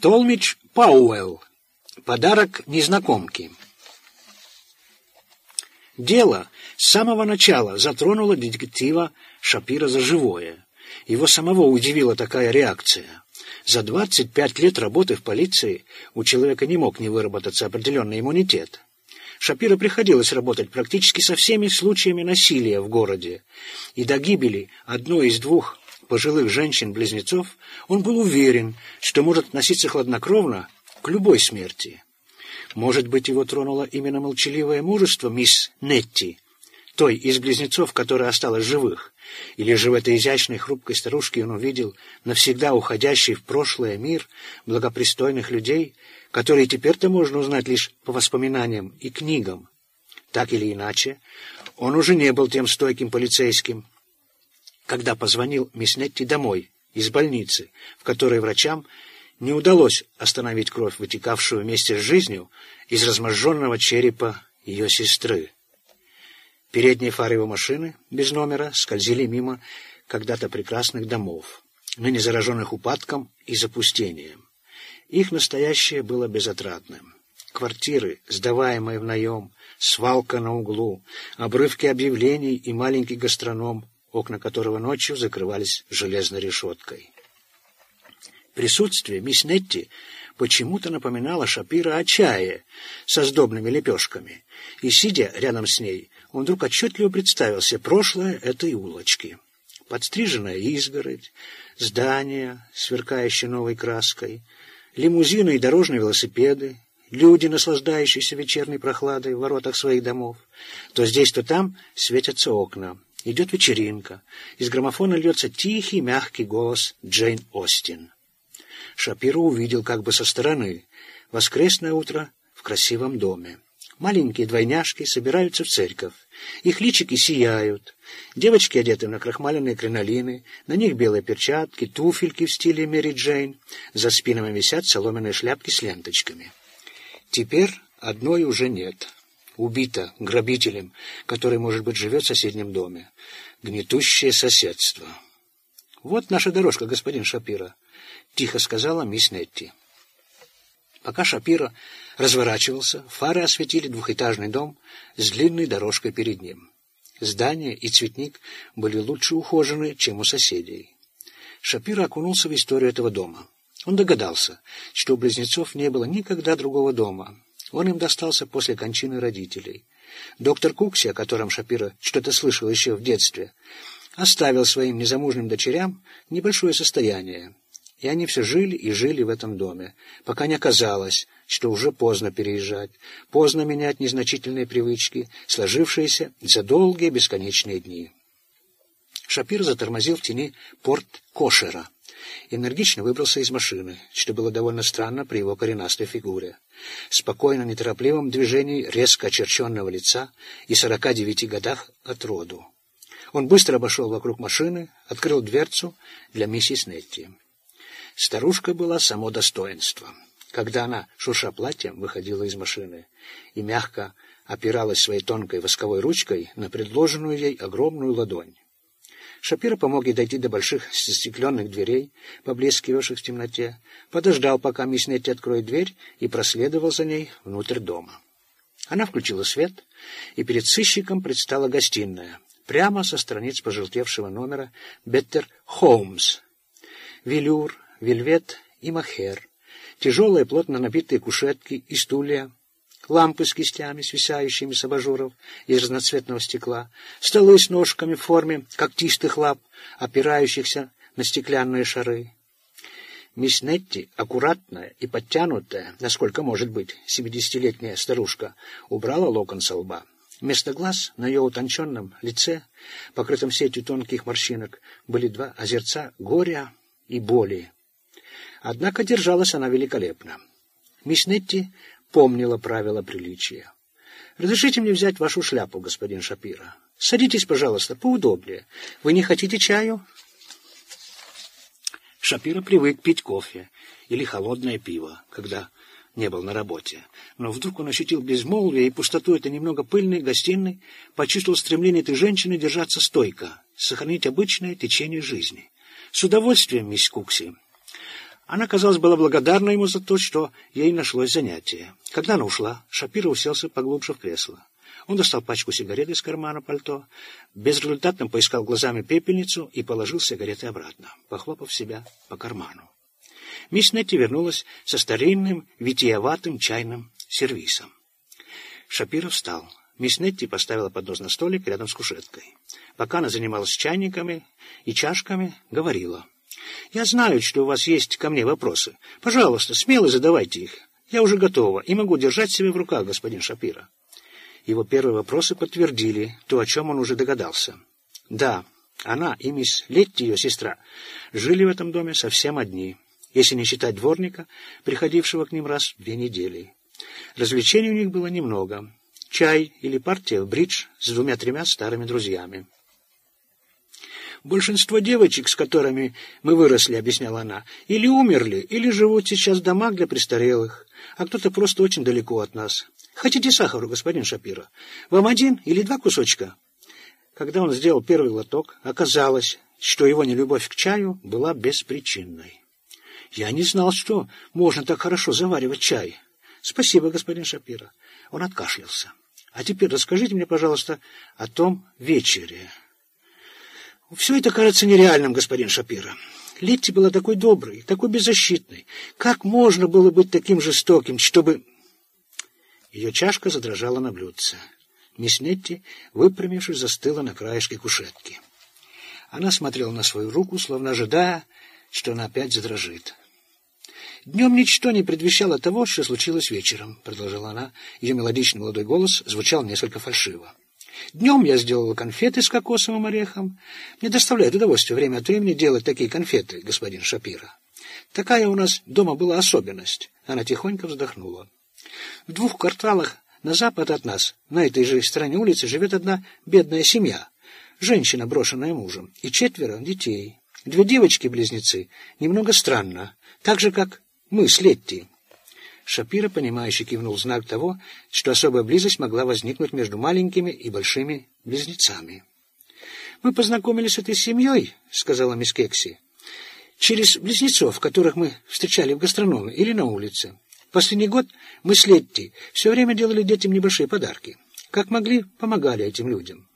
Толмич Пауэлл. Подарок незнакомки. Дело с самого начала затронуло детектива Шапира за живое. Его самого удивила такая реакция. За 25 лет работы в полиции у человека не мог не выработаться определенный иммунитет. Шапира приходилось работать практически со всеми случаями насилия в городе, и до гибели одной из двух пожилых женщин-близнецов он был уверен, что может относиться хладнокровно к любой смерти. Может быть, его тронуло именно молчаливое мужество мисс Нетти, той из близнецов, которая осталась живых, или же в этой изящной хрупкой старушке он увидел навсегда уходящий в прошлое мир благопристойных людей, которые теперь-то можно узнать лишь по воспоминаниям и книгам. Так или иначе, он уже не был тем стойким полицейским, когда позвонил мисс Нетти домой, из больницы, в которой врачам не удалось остановить кровь, вытекавшую вместе с жизнью из разможженного черепа ее сестры. Передние фары его машины, без номера, скользили мимо когда-то прекрасных домов, ныне зараженных упадком и запустением. Их настоящее было безотрадным. Квартиры, сдаваемые в наем, свалка на углу, обрывки объявлений и маленький гастроном, окна которого ночью закрывались железной решеткой. Присутствие мисс Нетти почему-то напоминало Шапира о чае со сдобными лепешками, и, сидя рядом с ней, он вдруг отчетливо представил себе прошлое этой улочки. Подстриженная изгородь, здание, сверкающее новой краской, лимузины и дорожные велосипеды, люди, наслаждающиеся вечерней прохладой в воротах своих домов. То здесь, то там светятся окна. Идет вечеринка. Из граммофона льется тихий, мягкий голос Джейн Остин. Шапиро увидел как бы со стороны воскресное утро в красивом доме. Маленькие двойняшки собираются в церковь. Их личики сияют. Девочки одеты на крахмаленные кринолины, на них белые перчатки, туфельки в стиле Мэри Джейн. За спинами висят соломенные шляпки с ленточками. Теперь одной уже нет. Убита грабителем, который, может быть, живет в соседнем доме. Гнетущее соседство. «Вот наша дорожка, господин Шапира», — тихо сказала мисс Нетти. Пока Шапира разворачивался, фары осветили двухэтажный дом с длинной дорожкой перед ним. Здание и цветник были лучше ухожены, чем у соседей. Шапира окунулся в историю этого дома. Он догадался, что у близнецов не было никогда другого дома. Он им достался после кончины родителей. Доктор Кукси, о котором Шапира что-то слышал еще в детстве, оставил своим незамужним дочерям небольшое состояние. И они все жили и жили в этом доме, пока не оказалось, что уже поздно переезжать, поздно менять незначительные привычки, сложившиеся за долгие бесконечные дни. Шапир затормозил в тени порт Кошера. Энергично выбрался из машины, что было довольно странно при его коренастой фигуре. Спокойно, неторопливом движении резко очерченного лица и сорока девяти годах от роду. Он быстро обошел вокруг машины, открыл дверцу для миссис Нетти. Старушка была само достоинство. Когда она, шурша платьем, выходила из машины и мягко опиралась своей тонкой восковой ручкой на предложенную ей огромную ладонь. Шапира помог ей дойти до больших застекленных дверей, поблескивавших в темноте, подождал, пока мисс Нетти откроет дверь, и проследовал за ней внутрь дома. Она включила свет, и перед сыщиком предстала гостиная, прямо со страниц пожелтевшего номера «Беттер Холмс». Велюр, вельвет и махер, тяжелые плотно набитые кушетки и стулья, лампы с кистями, свисающими с абажуров из разноцветного стекла, столы с ножками в форме когтистых лап, опирающихся на стеклянные шары. Мисс Нетти, аккуратная и подтянутая, насколько может быть семидесятилетняя старушка, убрала локон со лба. Вместо глаз на ее утонченном лице, покрытом сетью тонких морщинок, были два озерца горя и боли. Однако держалась она великолепно. Мисс Нетти помнила правила приличия. «Разрешите мне взять вашу шляпу, господин Шапира? Садитесь, пожалуйста, поудобнее. Вы не хотите чаю?» Шапира привык пить кофе или холодное пиво, когда не был на работе. Но вдруг он ощутил безмолвие и пустоту этой немного пыльной гостиной, почувствовал стремление этой женщины держаться стойко, сохранить обычное течение жизни. «С удовольствием, мисс Кукси. Она, казалось, была благодарна ему за то, что ей нашлось занятие. Когда она ушла, Шапира уселся поглубже в кресло. Он достал пачку сигарет из кармана пальто, безрезультатно поискал глазами пепельницу и положил сигареты обратно, похлопав себя по карману. Мисс Нетти вернулась со старинным, витиеватым чайным сервисом. Шапира встал. Мисс Нетти поставила поднос на столик рядом с кушеткой. Пока она занималась чайниками и чашками, говорила — я знаю, что у вас есть ко мне вопросы. Пожалуйста, смело задавайте их. Я уже готова и могу держать себя в руках, господин Шапира. Его первые вопросы подтвердили то, о чем он уже догадался. Да, она и мисс Летти, ее сестра, жили в этом доме совсем одни, если не считать дворника, приходившего к ним раз в две недели. Развлечений у них было немного. Чай или партия в бридж с двумя-тремя старыми друзьями. Большинство девочек, с которыми мы выросли, объясняла она, или умерли, или живут сейчас в домах для престарелых, а кто-то просто очень далеко от нас. Хотите сахару, господин Шапира? Вам один или два кусочка? Когда он сделал первый глоток, оказалось, что его нелюбовь к чаю была беспричинной. Я не знал, что можно так хорошо заваривать чай. Спасибо, господин Шапира. Он откашлялся. А теперь расскажите мне, пожалуйста, о том вечере. Все это кажется нереальным, господин Шапира. Летти была такой доброй, такой беззащитной. Как можно было быть таким жестоким, чтобы... Ее чашка задрожала на блюдце. Мисс Нетти, выпрямившись, застыла на краешке кушетки. Она смотрела на свою руку, словно ожидая, что она опять задрожит. «Днем ничто не предвещало того, что случилось вечером», — продолжала она. Ее мелодичный молодой голос звучал несколько фальшиво. Днем я сделала конфеты с кокосовым орехом. Мне доставляет удовольствие время от времени делать такие конфеты, господин Шапира. Такая у нас дома была особенность. Она тихонько вздохнула. В двух кварталах на запад от нас, на этой же стороне улицы, живет одна бедная семья. Женщина, брошенная мужем, и четверо детей. Две девочки-близнецы. Немного странно. Так же, как мы с Летти. Шапира, понимающе кивнул знак того, что особая близость могла возникнуть между маленькими и большими близнецами. «Мы познакомились с этой семьей», — сказала мисс Кекси, «через близнецов, которых мы встречали в гастрономе или на улице. Последний год мы с Летти все время делали детям небольшие подарки. Как могли, помогали этим людям».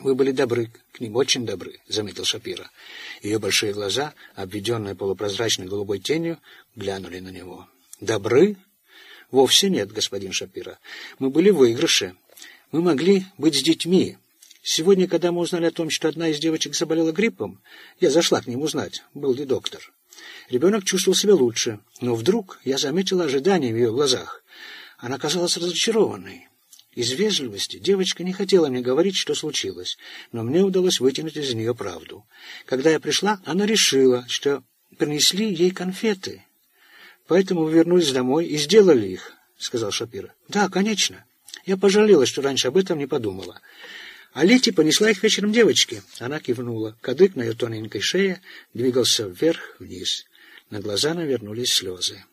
«Вы были добры, к ним очень добры», — заметил Шапира. Ее большие глаза, обведенные полупрозрачной голубой тенью, глянули на него. Добры? Вовсе нет, господин Шапира. Мы были в выигрыше. Мы могли быть с детьми. Сегодня, когда мы узнали о том, что одна из девочек заболела гриппом, я зашла к ним узнать, был ли доктор. Ребенок чувствовал себя лучше, но вдруг я заметила ожидание в ее глазах. Она казалась разочарованной. Из вежливости девочка не хотела мне говорить, что случилось, но мне удалось вытянуть из нее правду. Когда я пришла, она решила, что принесли ей конфеты. Поэтому вернулись домой и сделали их, — сказал Шапира. — Да, конечно. Я пожалела, что раньше об этом не подумала. А Лети понесла их вечером девочке. Она кивнула. Кадык на ее тоненькой шее двигался вверх-вниз. На глаза навернулись слезы.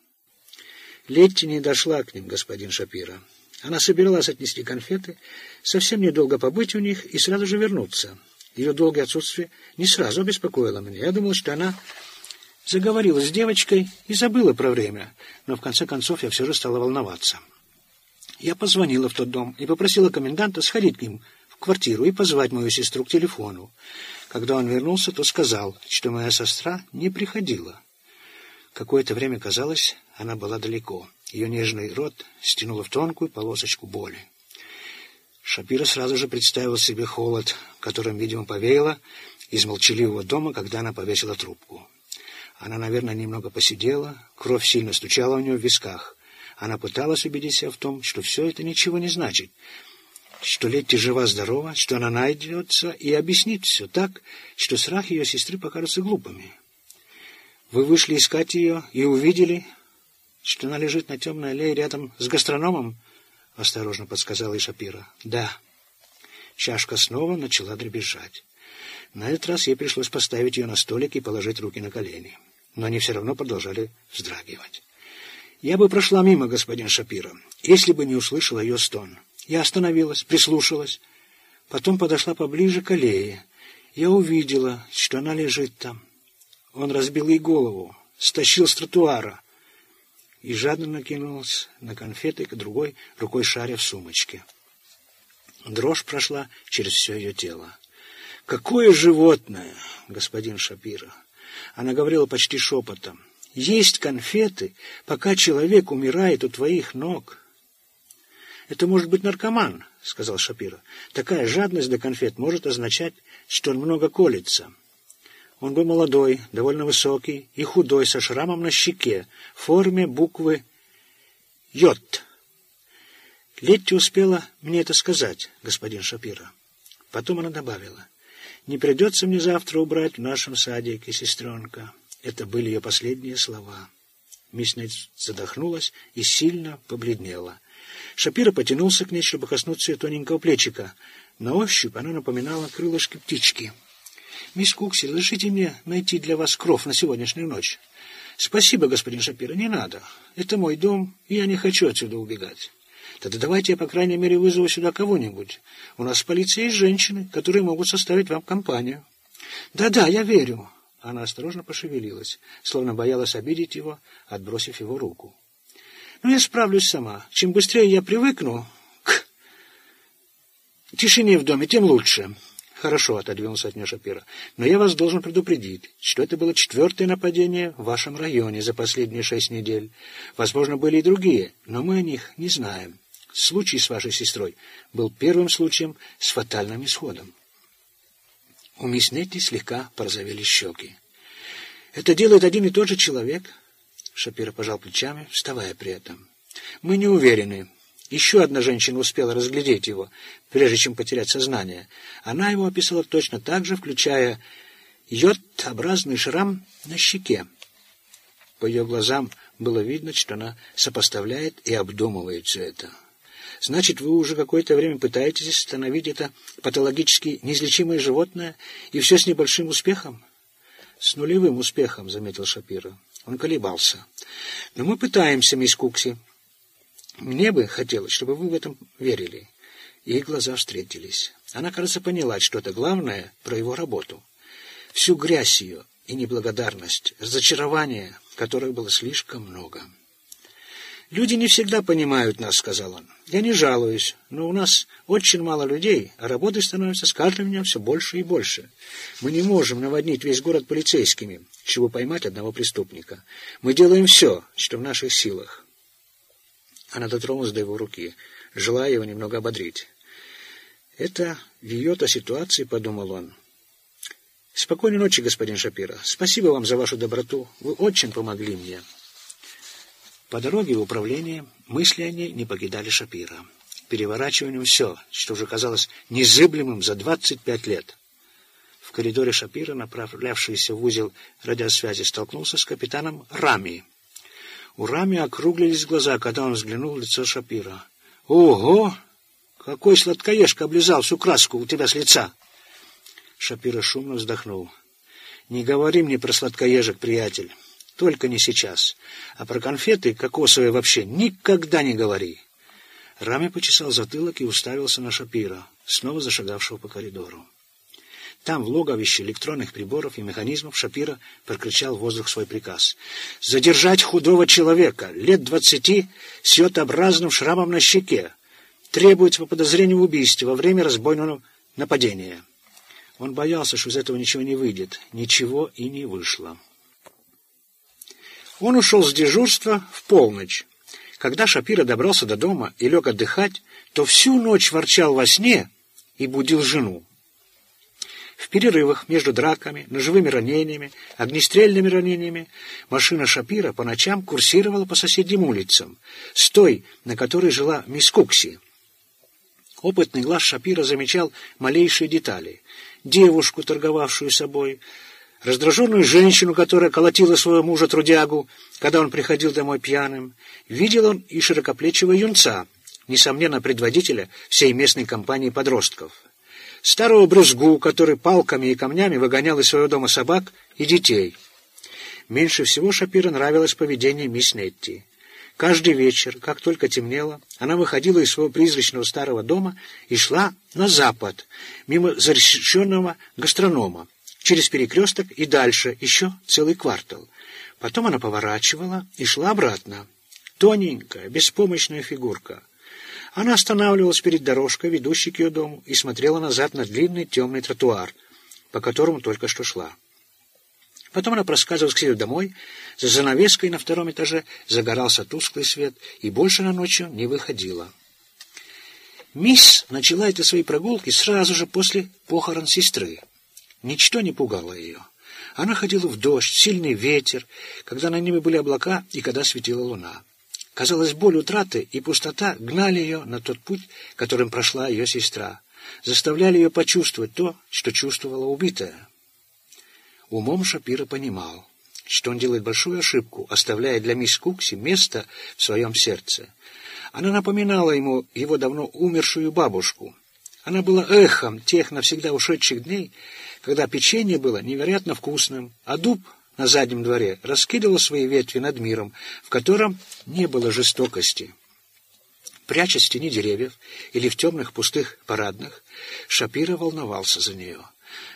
Летти не дошла к ним, господин Шапира. Она собиралась отнести конфеты, совсем недолго побыть у них и сразу же вернуться. Ее долгое отсутствие не сразу обеспокоило меня. Я думал, что она Заговорила с девочкой и забыла про время, но в конце концов я все же стала волноваться. Я позвонила в тот дом и попросила коменданта сходить к ним в квартиру и позвать мою сестру к телефону. Когда он вернулся, то сказал, что моя сестра не приходила. Какое-то время казалось, она была далеко. Ее нежный рот стянуло в тонкую полосочку боли. Шапира сразу же представил себе холод, которым, видимо, повеяло из молчаливого дома, когда она повесила трубку. Она, наверное, немного посидела, кровь сильно стучала у нее в висках. Она пыталась убедить себя в том, что все это ничего не значит, что Летти жива-здорова, что она найдется и объяснит все так, что страх ее сестры покажутся глупыми. Вы вышли искать ее и увидели, что она лежит на темной аллее рядом с гастрономом? — осторожно подсказала Ишапира. — Да. Чашка снова начала дребезжать. На этот раз ей пришлось поставить ее на столик и положить руки на колени но они все равно продолжали вздрагивать. Я бы прошла мимо, господин Шапира, если бы не услышала ее стон. Я остановилась, прислушалась, потом подошла поближе к аллее. Я увидела, что она лежит там. Он разбил ей голову, стащил с тротуара и жадно накинулся на конфеты, к другой рукой шаря в сумочке. Дрожь прошла через все ее тело. «Какое животное, господин Шапира!» Она говорила почти шепотом. «Есть конфеты, пока человек умирает у твоих ног». «Это может быть наркоман», — сказал Шапира. «Такая жадность до конфет может означать, что он много колется». Он был молодой, довольно высокий и худой, со шрамом на щеке, в форме буквы «Йот». Летти успела мне это сказать, господин Шапира. Потом она добавила, «Не придется мне завтра убрать в нашем садике, сестренка». Это были ее последние слова. Мисс Нейт задохнулась и сильно побледнела. Шапира потянулся к ней, чтобы коснуться ее тоненького плечика. На ощупь она напоминала крылышки птички. «Мисс Кукси, разрешите мне найти для вас кров на сегодняшнюю ночь?» «Спасибо, господин Шапира, не надо. Это мой дом, и я не хочу отсюда убегать». Тогда давайте я, по крайней мере, вызову сюда кого-нибудь. У нас в полиции есть женщины, которые могут составить вам компанию. Да-да, я верю. Она осторожно пошевелилась, словно боялась обидеть его, отбросив его руку. Но я справлюсь сама. Чем быстрее я привыкну к тишине в доме, тем лучше. Хорошо, отодвинулся от нее Шапира. Но я вас должен предупредить, что это было четвертое нападение в вашем районе за последние шесть недель. Возможно, были и другие, но мы о них не знаем. Случай с вашей сестрой был первым случаем с фатальным исходом. У мисс Нетти слегка порозовели щеки. «Это делает один и тот же человек?» Шапира пожал плечами, вставая при этом. «Мы не уверены. Еще одна женщина успела разглядеть его, прежде чем потерять сознание. Она его описала точно так же, включая йод-образный шрам на щеке. По ее глазам было видно, что она сопоставляет и обдумывает все это. Значит, вы уже какое-то время пытаетесь остановить это патологически неизлечимое животное, и все с небольшим успехом? С нулевым успехом, заметил Шапира. Он колебался. Но мы пытаемся, мисс Кукси. Мне бы хотелось, чтобы вы в этом верили. Их глаза встретились. Она, кажется, поняла что-то главное про его работу. Всю грязь ее и неблагодарность, разочарование, которых было слишком много. «Люди не всегда понимают нас», — сказал он. «Я не жалуюсь, но у нас очень мало людей, а работы становится с каждым днем все больше и больше. Мы не можем наводнить весь город полицейскими, чтобы поймать одного преступника. Мы делаем все, что в наших силах». Она дотронулась до его руки, желая его немного ободрить. «Это в ее-то ситуации», — подумал он. «Спокойной ночи, господин Шапира. Спасибо вам за вашу доброту. Вы очень помогли мне». По дороге в управление мысли они не покидали Шапира, переворачивая все, что уже казалось незыблемым за 25 лет. В коридоре Шапира, направлявшийся в узел радиосвязи, столкнулся с капитаном Рами. У Рами округлились глаза, когда он взглянул в лицо Шапира. «Ого! Какой сладкоежка облизал всю краску у тебя с лица!» Шапира шумно вздохнул. «Не говори мне про сладкоежек, приятель. Только не сейчас. А про конфеты кокосовые вообще никогда не говори. Рами почесал затылок и уставился на Шапира, снова зашагавшего по коридору. Там, в логовище электронных приборов и механизмов, Шапира прокричал в воздух свой приказ. «Задержать худого человека, лет двадцати, с йотообразным шрамом на щеке. Требуется по подозрению в убийстве во время разбойного нападения». Он боялся, что из этого ничего не выйдет. Ничего и не вышло. Он ушел с дежурства в полночь. Когда Шапира добрался до дома и лег отдыхать, то всю ночь ворчал во сне и будил жену. В перерывах между драками, ножевыми ранениями, огнестрельными ранениями машина Шапира по ночам курсировала по соседним улицам, с той, на которой жила мисс Кукси. Опытный глаз Шапира замечал малейшие детали. Девушку, торговавшую собой, раздраженную женщину, которая колотила своего мужа-трудягу, когда он приходил домой пьяным, видел он и широкоплечего юнца, несомненно, предводителя всей местной компании подростков. Старого брюзгу, который палками и камнями выгонял из своего дома собак и детей. Меньше всего Шапира нравилось поведение мисс Нетти. Каждый вечер, как только темнело, она выходила из своего призрачного старого дома и шла на запад, мимо зарешеченного гастронома, через перекресток и дальше еще целый квартал. Потом она поворачивала и шла обратно. Тоненькая, беспомощная фигурка. Она останавливалась перед дорожкой, ведущей к ее дому, и смотрела назад на длинный темный тротуар, по которому только что шла. Потом она проскальзывала к себе домой. За занавеской на втором этаже загорался тусклый свет, и больше на ночью не выходила. Мисс начала это свои прогулки сразу же после похорон сестры. Ничто не пугало ее. Она ходила в дождь, сильный ветер, когда на небе были облака и когда светила луна. Казалось, боль утраты и пустота гнали ее на тот путь, которым прошла ее сестра, заставляли ее почувствовать то, что чувствовала убитая. Умом Шапира понимал, что он делает большую ошибку, оставляя для мисс Кукси место в своем сердце. Она напоминала ему его давно умершую бабушку. Она была эхом тех навсегда ушедших дней, когда печенье было невероятно вкусным, а дуб на заднем дворе раскидывал свои ветви над миром, в котором не было жестокости. Прячась в тени деревьев или в темных пустых парадных, Шапира волновался за нее.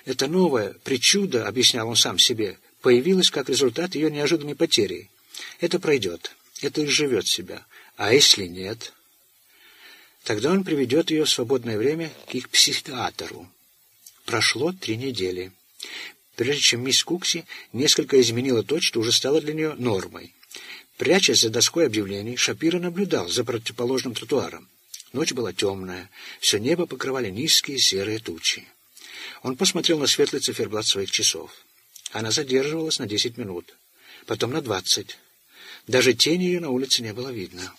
Это новое причудо, объяснял он сам себе, появилось как результат ее неожиданной потери. Это пройдет, это изживет себя. А если нет? Тогда он приведет ее в свободное время к их психиатру. Прошло три недели прежде чем мисс Кукси несколько изменила то, что уже стало для нее нормой. Прячась за доской объявлений, Шапира наблюдал за противоположным тротуаром. Ночь была темная, все небо покрывали низкие серые тучи. Он посмотрел на светлый циферблат своих часов. Она задерживалась на десять минут, потом на двадцать. Даже тени ее на улице не было видно.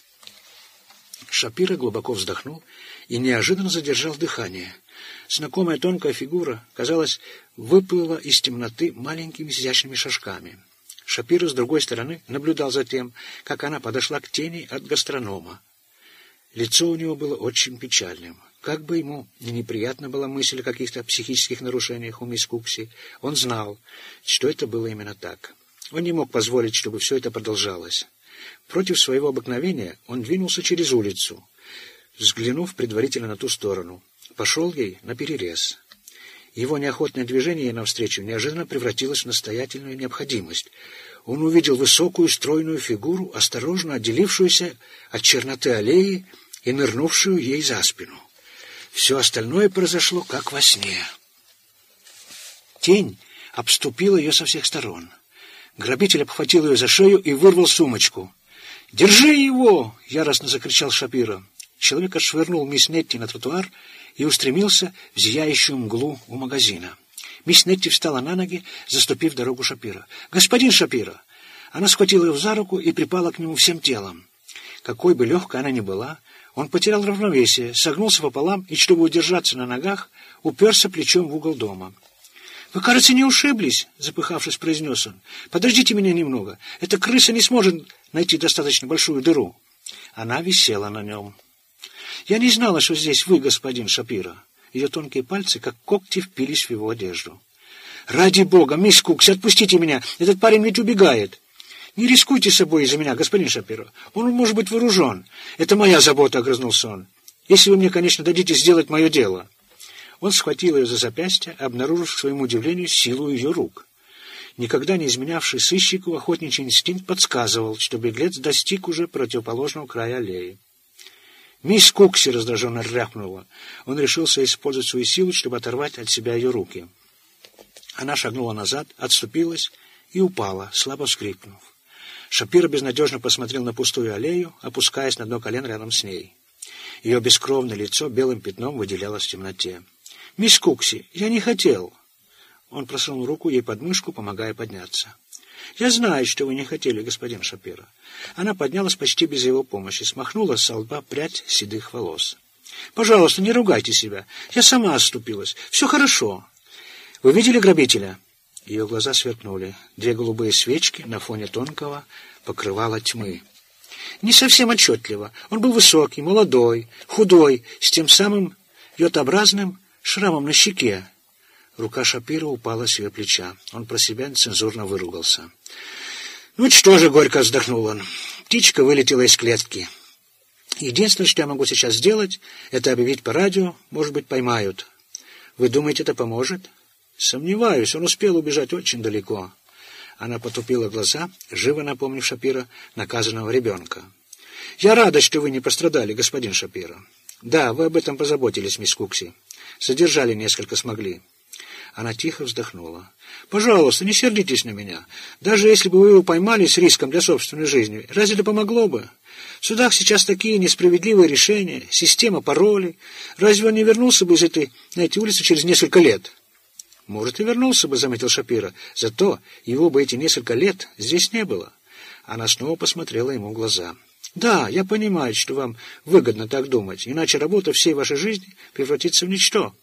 Шапира глубоко вздохнул и неожиданно задержал дыхание — Знакомая тонкая фигура, казалось, выплыла из темноты маленькими изящными шажками. Шапира с другой стороны наблюдал за тем, как она подошла к тени от гастронома. Лицо у него было очень печальным. Как бы ему не неприятна была мысль о каких-то психических нарушениях у мисс Кукси, он знал, что это было именно так. Он не мог позволить, чтобы все это продолжалось. Против своего обыкновения он двинулся через улицу, взглянув предварительно на ту сторону пошел ей на перерез. Его неохотное движение навстречу неожиданно превратилось в настоятельную необходимость. Он увидел высокую стройную фигуру, осторожно отделившуюся от черноты аллеи и нырнувшую ей за спину. Все остальное произошло, как во сне. Тень обступила ее со всех сторон. Грабитель обхватил ее за шею и вырвал сумочку. «Держи его!» — яростно закричал Шапира. Человек отшвырнул мисс Нетти на тротуар и устремился в зияющую мглу у магазина. Мисс Нетти встала на ноги, заступив дорогу Шапира. «Господин Шапира!» Она схватила его за руку и припала к нему всем телом. Какой бы легкой она ни была, он потерял равновесие, согнулся пополам и, чтобы удержаться на ногах, уперся плечом в угол дома. «Вы, кажется, не ушиблись», — запыхавшись, произнес он. «Подождите меня немного. Эта крыса не сможет найти достаточно большую дыру». Она висела на нем. «Я не знала, что здесь вы, господин Шапира». Ее тонкие пальцы, как когти, впились в его одежду. «Ради бога, мисс Кукс, отпустите меня! Этот парень ведь убегает!» «Не рискуйте собой из-за меня, господин Шапиро. Он может быть вооружен. Это моя забота», — огрызнулся он. «Если вы мне, конечно, дадите сделать мое дело». Он схватил ее за запястье, обнаружив, к своему удивлению, силу ее рук. Никогда не изменявший сыщику охотничий инстинкт подсказывал, что беглец достиг уже противоположного края аллеи. «Мисс Кукси!» — раздраженно рявкнула. Он решился использовать свою силу, чтобы оторвать от себя ее руки. Она шагнула назад, отступилась и упала, слабо скрипнув. Шапира безнадежно посмотрел на пустую аллею, опускаясь на дно колен рядом с ней. Ее бескровное лицо белым пятном выделялось в темноте. «Мисс Кукси, я не хотел!» Он просунул руку ей под мышку, помогая подняться. «Я знаю, что вы не хотели, господин Шапира». Она поднялась почти без его помощи, смахнула с лба прядь седых волос. «Пожалуйста, не ругайте себя. Я сама оступилась. Все хорошо. Вы видели грабителя?» Ее глаза сверкнули. Две голубые свечки на фоне тонкого покрывала тьмы. Не совсем отчетливо. Он был высокий, молодой, худой, с тем самым йотообразным шрамом на щеке. Рука Шапира упала с ее плеча. Он про себя нецензурно выругался. «Ну что же?» — горько вздохнул он. Птичка вылетела из клетки. Единственное, что я могу сейчас сделать, это объявить по радио, может быть, поймают. Вы думаете, это поможет? Сомневаюсь, он успел убежать очень далеко. Она потупила глаза, живо напомнив Шапира наказанного ребенка. «Я рада, что вы не пострадали, господин Шапира. Да, вы об этом позаботились, мисс Кукси. Задержали несколько смогли». Она тихо вздохнула. «Пожалуйста, не сердитесь на меня. Даже если бы вы его поймали с риском для собственной жизни, разве это помогло бы? В судах сейчас такие несправедливые решения, система паролей. Разве он не вернулся бы из этой, на эти улицы через несколько лет?» «Может, и вернулся бы», — заметил Шапира. «Зато его бы эти несколько лет здесь не было». Она снова посмотрела ему в глаза. «Да, я понимаю, что вам выгодно так думать, иначе работа всей вашей жизни превратится в ничто».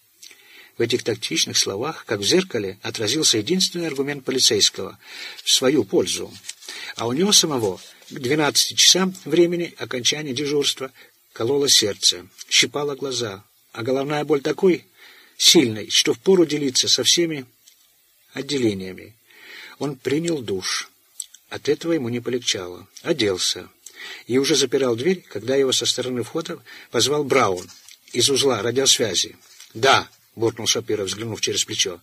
В этих тактичных словах, как в зеркале, отразился единственный аргумент полицейского в свою пользу. А у него самого к 12 часам времени окончания дежурства кололо сердце, щипало глаза, а головная боль такой сильной, что впору делиться со всеми отделениями. Он принял душ. От этого ему не полегчало. Оделся. И уже запирал дверь, когда его со стороны входа позвал Браун из узла радиосвязи. «Да», — буркнул Шапира, взглянув через плечо.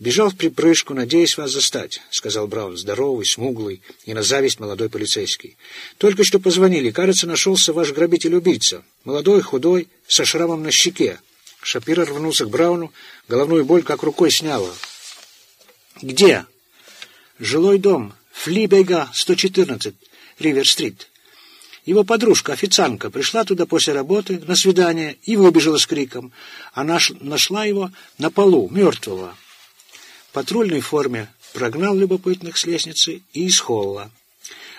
«Бежал в припрыжку, надеясь вас застать», — сказал Браун, здоровый, смуглый и на зависть молодой полицейский. «Только что позвонили. Кажется, нашелся ваш грабитель-убийца. Молодой, худой, со шрамом на щеке». Шапира рванулся к Брауну, головную боль как рукой сняла. «Где?» «Жилой дом, Флибейга, 114, Ривер-стрит». Его подружка, официантка, пришла туда после работы на свидание и выбежала с криком. Она нашла его на полу, мертвого. В патрульной форме прогнал любопытных с лестницы и из холла.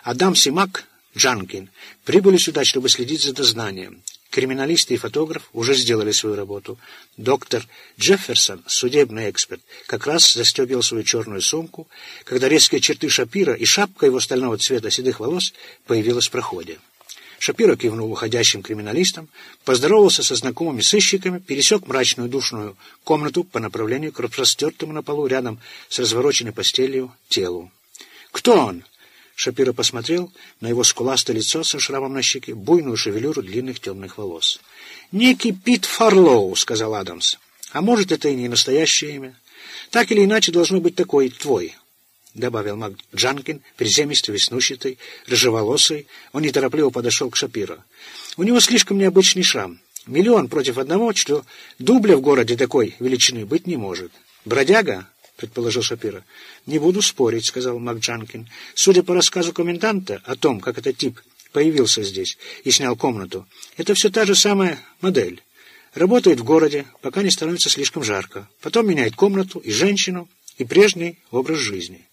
Адам Симак, Джанкин, прибыли сюда, чтобы следить за дознанием. Криминалисты и фотограф уже сделали свою работу. Доктор Джефферсон, судебный эксперт, как раз застегивал свою черную сумку, когда резкие черты Шапира и шапка его стального цвета седых волос появилась в проходе. Шапиро кивнул уходящим криминалистам, поздоровался со знакомыми сыщиками, пересек мрачную душную комнату по направлению к распростертому на полу рядом с развороченной постелью телу. «Кто он?» Шапиро посмотрел на его скуластое лицо со шрамом на щеке, буйную шевелюру длинных темных волос. «Некий Пит Фарлоу», — сказал Адамс. «А может, это и не настоящее имя. Так или иначе, должно быть такой твой». — добавил Мак Джанкин, приземистый, веснущатый, рыжеволосый. Он неторопливо подошел к Шапиро. «У него слишком необычный шрам. Миллион против одного, что дубля в городе такой величины быть не может. Бродяга?» — предположил Шапиро. «Не буду спорить», — сказал Мак Джанкин. «Судя по рассказу коменданта о том, как этот тип появился здесь и снял комнату, это все та же самая модель. Работает в городе, пока не становится слишком жарко. Потом меняет комнату и женщину, и прежний образ жизни».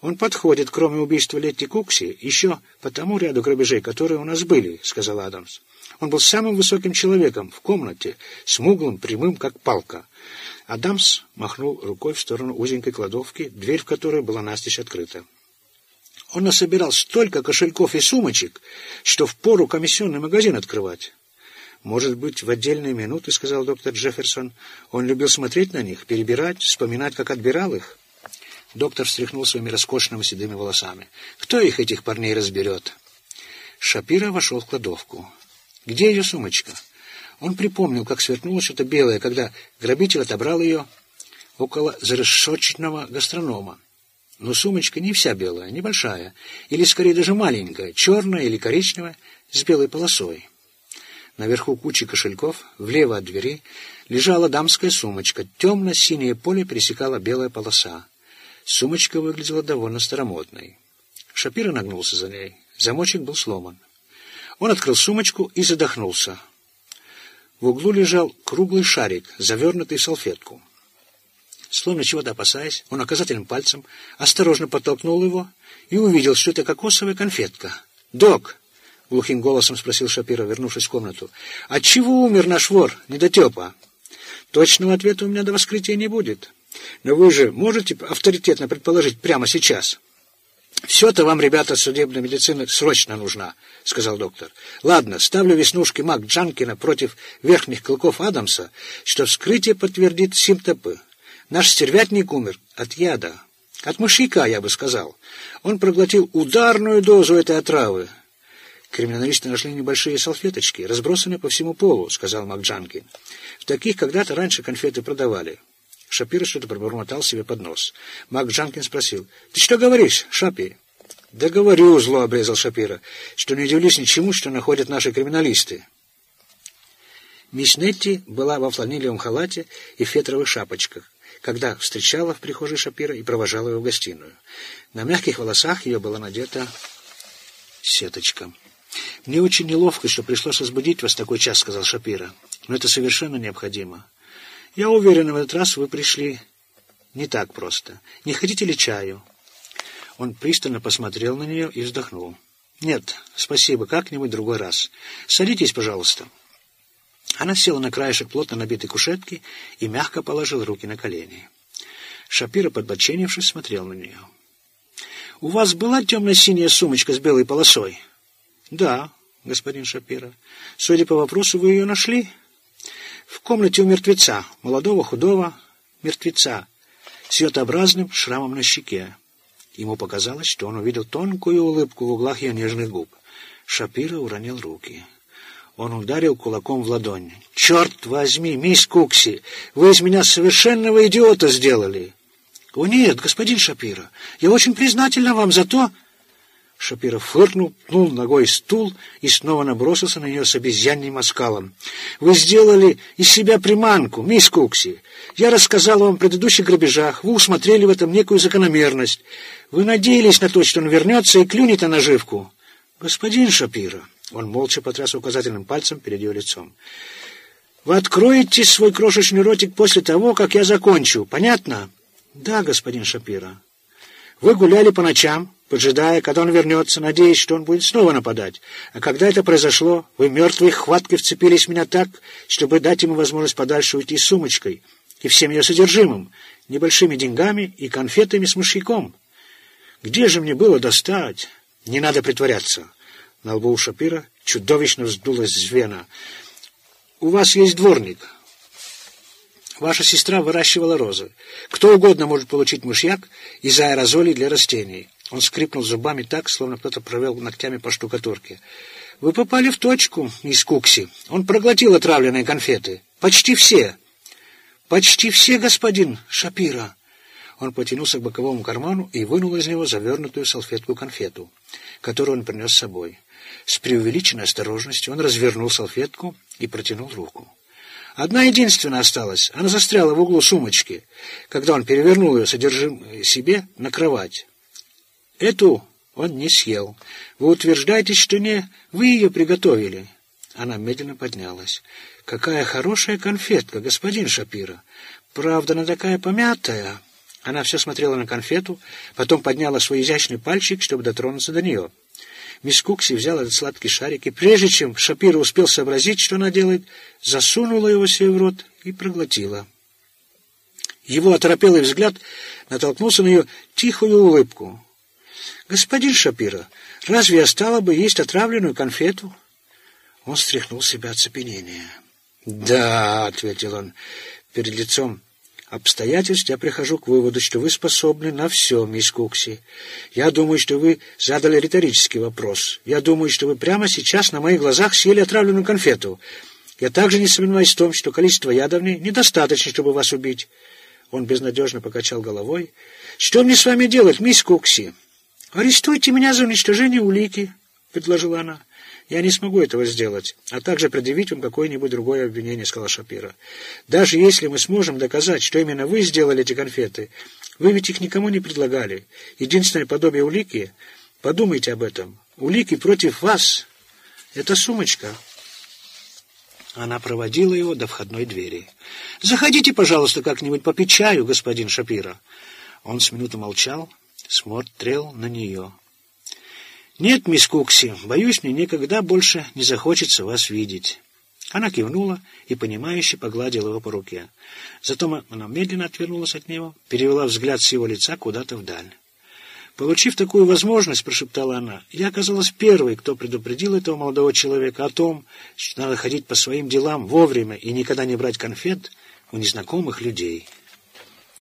Он подходит, кроме убийства Летти Кукси, еще по тому ряду грабежей, которые у нас были, — сказал Адамс. Он был самым высоким человеком в комнате, смуглым, прямым, как палка. Адамс махнул рукой в сторону узенькой кладовки, дверь в которой была настежь открыта. Он насобирал столько кошельков и сумочек, что впору комиссионный магазин открывать. «Может быть, в отдельные минуты, — сказал доктор Джефферсон, — он любил смотреть на них, перебирать, вспоминать, как отбирал их». Доктор встряхнул своими роскошными седыми волосами. «Кто их, этих парней, разберет?» Шапира вошел в кладовку. «Где ее сумочка?» Он припомнил, как сверкнуло что-то белое, когда грабитель отобрал ее около зарешочного гастронома. Но сумочка не вся белая, небольшая, или скорее даже маленькая, черная или коричневая, с белой полосой. Наверху кучи кошельков, влево от двери, лежала дамская сумочка. Темно-синее поле пересекала белая полоса. Сумочка выглядела довольно старомодной. Шапира нагнулся за ней. Замочек был сломан. Он открыл сумочку и задохнулся. В углу лежал круглый шарик, завернутый в салфетку. Словно чего-то опасаясь, он указательным пальцем осторожно подтолкнул его и увидел, что это кокосовая конфетка. «Док!» — глухим голосом спросил Шапира, вернувшись в комнату. «От чего умер наш вор, недотепа?» «Точного ответа у меня до не будет». Но вы же можете авторитетно предположить прямо сейчас? «Все-то вам, ребята, судебная медицина срочно нужна», — сказал доктор. «Ладно, ставлю веснушки Мак Джанкина против верхних клыков Адамса, что вскрытие подтвердит симптомы. Наш стервятник умер от яда. От мышьяка, я бы сказал. Он проглотил ударную дозу этой отравы». «Криминалисты нашли небольшие салфеточки, разбросанные по всему полу», — сказал Мак Джанкин. «В таких когда-то раньше конфеты продавали». Шапира что-то пробормотал себе под нос. Мак Джанкин спросил, «Ты что говоришь, Шапи?» «Да говорю», — зло обрезал Шапира, «что не удивлюсь ничему, что находят наши криминалисты». Мисс Нетти была во фланелевом халате и фетровых шапочках, когда встречала в прихожей Шапира и провожала его в гостиную. На мягких волосах ее была надета сеточка. «Мне очень неловко, что пришлось разбудить вас такой час», — сказал Шапира. «Но это совершенно необходимо. Я уверен, в этот раз вы пришли не так просто. Не хотите ли чаю?» Он пристально посмотрел на нее и вздохнул. «Нет, спасибо, как-нибудь другой раз. Садитесь, пожалуйста». Она села на краешек плотно набитой кушетки и мягко положила руки на колени. Шапира, подбоченившись, смотрел на нее. «У вас была темно-синяя сумочка с белой полосой?» «Да, господин Шапира. Судя по вопросу, вы ее нашли?» «В комнате у мертвеца, молодого, худого мертвеца, с йотообразным шрамом на щеке». Ему показалось, что он увидел тонкую улыбку в углах ее нежных губ. Шапира уронил руки. Он ударил кулаком в ладонь. «Черт возьми, мисс Кукси, вы из меня совершенного идиота сделали!» «О нет, господин Шапира, я очень признательна вам за то...» Шапира фыркнул, пнул ногой стул и снова набросился на нее с обезьянным оскалом. «Вы сделали из себя приманку, мисс Кукси. Я рассказал вам о предыдущих грабежах, вы усмотрели в этом некую закономерность. Вы надеялись на то, что он вернется и клюнет на наживку». «Господин Шапира...» Он молча потряс указательным пальцем перед ее лицом. «Вы откроете свой крошечный ротик после того, как я закончу. Понятно?» «Да, господин Шапира». «Вы гуляли по ночам, поджидая, когда он вернется, надеясь, что он будет снова нападать. А когда это произошло, вы мертвой хваткой вцепились в меня так, чтобы дать ему возможность подальше уйти с сумочкой и всем ее содержимым, небольшими деньгами и конфетами с мышьяком. Где же мне было достать? Не надо притворяться». На лбу у Шапира чудовищно вздулась звена. «У вас есть дворник. Ваша сестра выращивала розы. Кто угодно может получить мышьяк из аэрозолей для растений». Он скрипнул зубами так, словно кто-то провел ногтями по штукатурке. «Вы попали в точку, мисс Кукси. Он проглотил отравленные конфеты. Почти все». «Почти все, господин Шапира». Он потянулся к боковому карману и вынул из него завернутую салфетку-конфету, которую он принес с собой. С преувеличенной осторожностью он развернул салфетку и протянул руку. Одна единственная осталась. Она застряла в углу сумочки, когда он перевернул ее содержим себе на кровать. Эту он не съел. Вы утверждаете, что не вы ее приготовили. Она медленно поднялась. Какая хорошая конфетка, господин Шапира. Правда, она такая помятая. Она все смотрела на конфету, потом подняла свой изящный пальчик, чтобы дотронуться до нее. Мисс Кукси взяла этот сладкий шарик, и прежде чем Шапира успел сообразить, что она делает, засунула его себе в рот и проглотила. Его оторопелый взгляд натолкнулся на ее тихую улыбку. «Господин Шапира, разве я стала бы есть отравленную конфету?» Он стряхнул себя оцепенение. «Да», — ответил он перед лицом обстоятельств я прихожу к выводу, что вы способны на все, мисс Кукси. Я думаю, что вы задали риторический вопрос. Я думаю, что вы прямо сейчас на моих глазах съели отравленную конфету. Я также не сомневаюсь в том, что количество яда недостаточно, чтобы вас убить. Он безнадежно покачал головой. «Что мне с вами делать, мисс Кукси?» «Арестуйте меня за уничтожение улики», — предложила она. Я не смогу этого сделать, а также предъявить вам какое-нибудь другое обвинение, сказал Шапира. Даже если мы сможем доказать, что именно вы сделали эти конфеты, вы ведь их никому не предлагали. Единственное подобие улики, подумайте об этом, улики против вас — это сумочка. Она проводила его до входной двери. «Заходите, пожалуйста, как-нибудь попить чаю, господин Шапира». Он с минуту молчал, смотрел на нее. «Нет, мисс Кукси, боюсь, мне никогда больше не захочется вас видеть». Она кивнула и, понимающе погладила его по руке. Затем она медленно отвернулась от него, перевела взгляд с его лица куда-то вдаль. «Получив такую возможность, — прошептала она, — я оказалась первой, кто предупредил этого молодого человека о том, что надо ходить по своим делам вовремя и никогда не брать конфет у незнакомых людей».